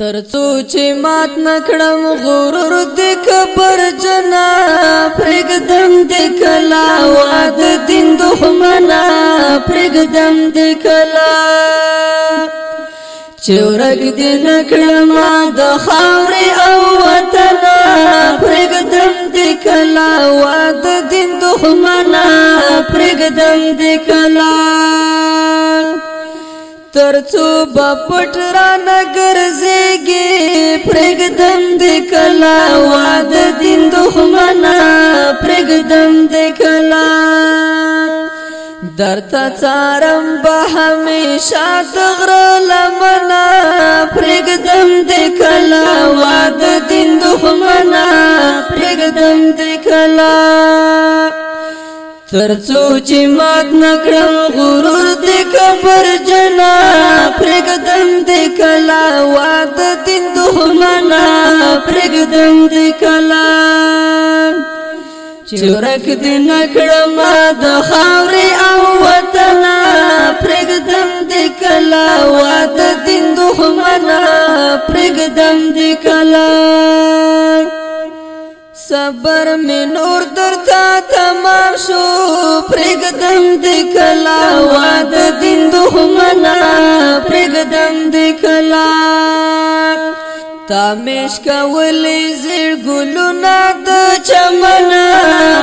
ترڅو چې مات نکړم غرور دې کبر جنا پرګدم دې کلا واد دین دښمنا پرګدم دې کلا چورګ دې نکړم د خاورې او وطن پرګدم دې کلا واد دین دښمنا پرګدم دې کلا ترڅو بپټ را نګر زیږي پرګدم دې کلا واد دین دښمنا پرګدم دې کلا درته څارم به همیشه تغره لمنا پرګ ترڅو چې مات نکړم غرور دې کبر جنا پرګدم دې کلا واد دین دښمنا پرګدم دې کلا چورک دې نکړم د خاورې او وطن پرګدم دې کلا واد دین دښمنا پرګدم دې صبر می نور درتا تمام شو پرګدم د کلا واد دین دښمنا پرګدم د کلا تامش کولې زړ ګلونا د چمنا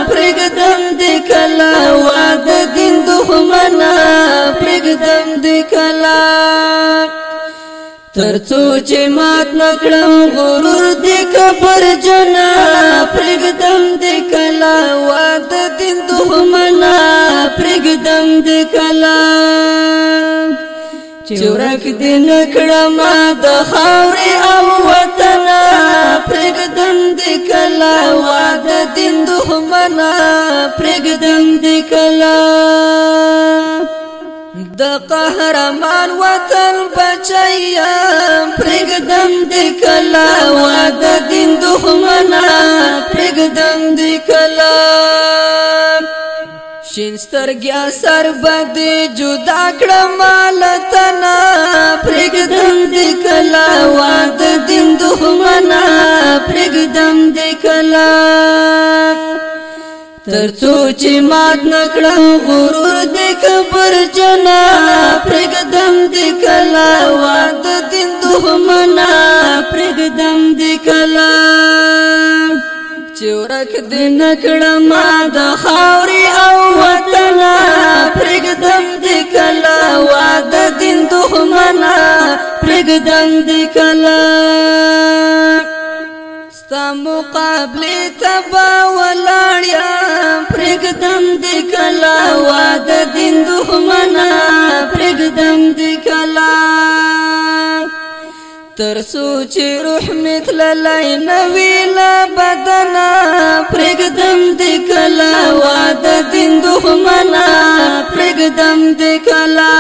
پرګدم د کلا واد دین دښمنا پرګدم د کلا ترڅو چې مات نکړم غرور دې کبر جنا پرګدم دې کلا واد دین دښمنا پرګدم دې کلا چورک دې نکړم د خاورې او وطن پرګدم دې کلا واد دین دښمنا پرګدم دې کلا د قهرمان وطن بچیا دی کلا وا د دین دښمنا پرګدم دی کلا شینسترګیا سر باندې جدا کړه مال تنا پرګدم دی کلا وا د دین دښمنا پرګدم دی کلا ترڅو چې مات نکړم غرور دې خبر جنا پرګدم دې کلا واد دین دوه منا دین کړم ما د خاوري او وطن پرګدم دې کلا واد دین دښمنا پرګدم دې کلا ستا مقابله تبا ولاړیا پرګدم دې کلا واد دین دښمنا تر سوچ روح میت لای نوی لا بدنا پرګدم د کلا واد دین دښمنا پرګدم د کلا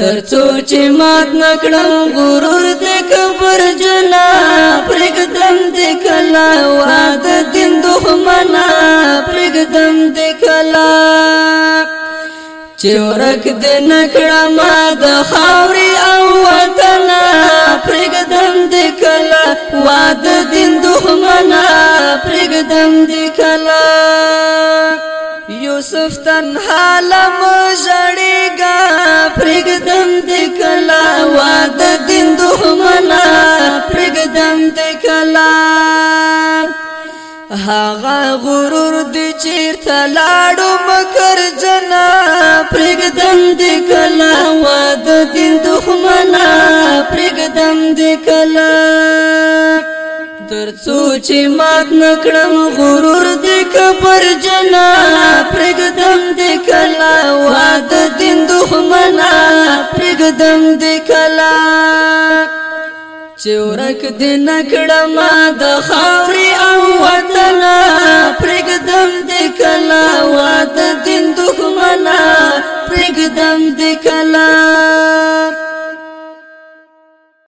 تر سوچ مات نکړم غرور د کبر جنا پرګدم د کلا واد دین دښمنا پرګدم د کلا چورک د نکړه ما د خاورې د دین دښمنا پرګدم دی کلا یوسف تنها لم ژړېګا پرګدم دی کلا وا د دین دښمنا پرګدم دی کلا هاغه غرور دی چیرته لاړو مکر جنا پرګدم دی کلا وا د دین سوچ مات نکړم غرور دې کبر جنا پرګدم دې کلا واد دین دښمنا پرګدم دې کلا چورک دې نکړم د خاوري او وطن پرګدم